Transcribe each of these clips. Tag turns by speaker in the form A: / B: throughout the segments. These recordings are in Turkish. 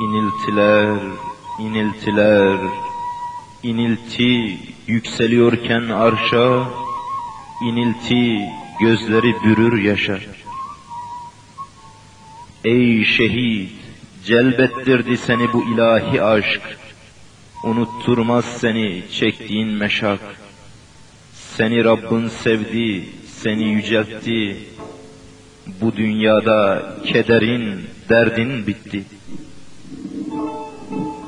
A: İniltiler, iniltiler, inilti yükseliyorken arşa, inilti gözleri bürür yaşa. Ey şehit, celbettirdi seni bu ilahi aşk, unutturmaz seni çektiğin meşak. Seni Rabbin sevdi, seni yüceltti, bu dünyada kederin, derdin bitti.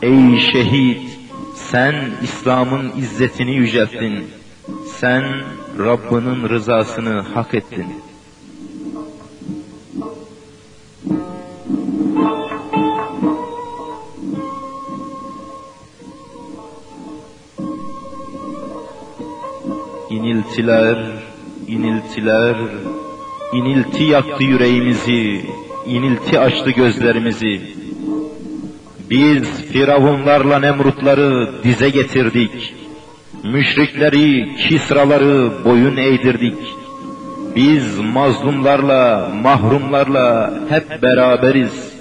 A: Ey şehit, sen İslam'ın izzetini yücelttin. Sen Rabbinin rızasını hak ettin. İniltiler, iniltiler, inilti yaktı yüreğimizi, inilti açtı gözlerimizi. Biz firavunlarla Nemrutları dize getirdik. Müşrikleri, kisraları boyun eğdirdik. Biz mazlumlarla, mahrumlarla hep beraberiz.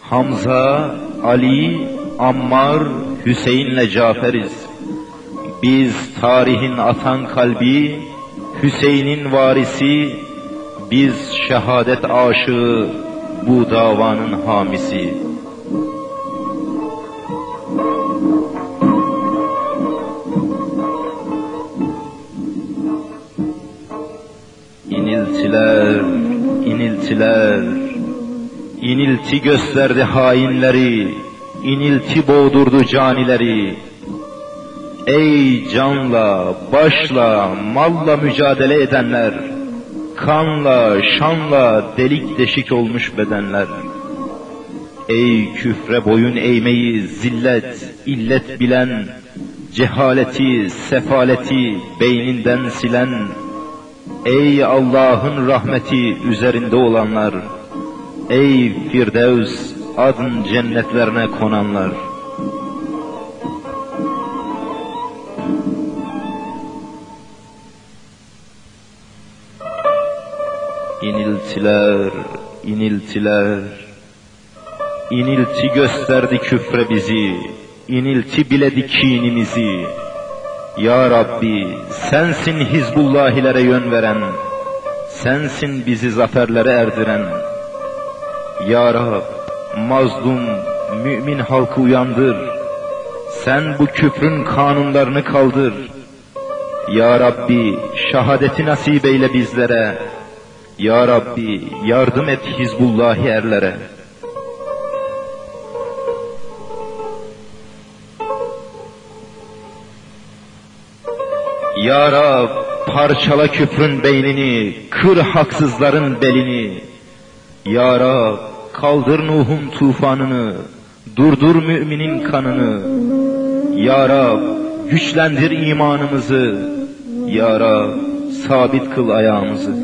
A: Hamza, Ali, Ammar, Hüseyin'le Cafer'iz. Biz tarihin atan kalbi, Hüseyin'in varisi, biz şehadet aşığı, bu davanın hamisi. İniltiler, inilti gösterdi hainleri, inilti boğdurdu canileri. Ey canla, başla, malla mücadele edenler, kanla, şanla delik deşik olmuş bedenler. Ey küfre boyun eğmeyi zillet, illet bilen, cehaleti, sefaleti beyninden silen, Ey Allah'ın rahmeti üzerinde olanlar, ey Firdevs adın cennetlerine konanlar. İniltiler, iniltiler, inilti gösterdi küfre bizi, inilti biledi kinimizi. Ya Rabbi, sensin Hizbullahilere yön veren, sensin bizi zaferlere erdiren. Ya Rab, mazlum, mümin halkı uyandır, sen bu küfrün kanunlarını kaldır. Ya Rabbi, şahadeti nasip eyle bizlere, ya Rabbi yardım et Hizbullahi erlere. Ya Rab parçala küfrün beynini, kır haksızların belini. Ya Rab kaldır Nuh'un tufanını, durdur müminin kanını. Ya Rab güçlendir imanımızı. Ya Rab sabit kıl ayağımızı.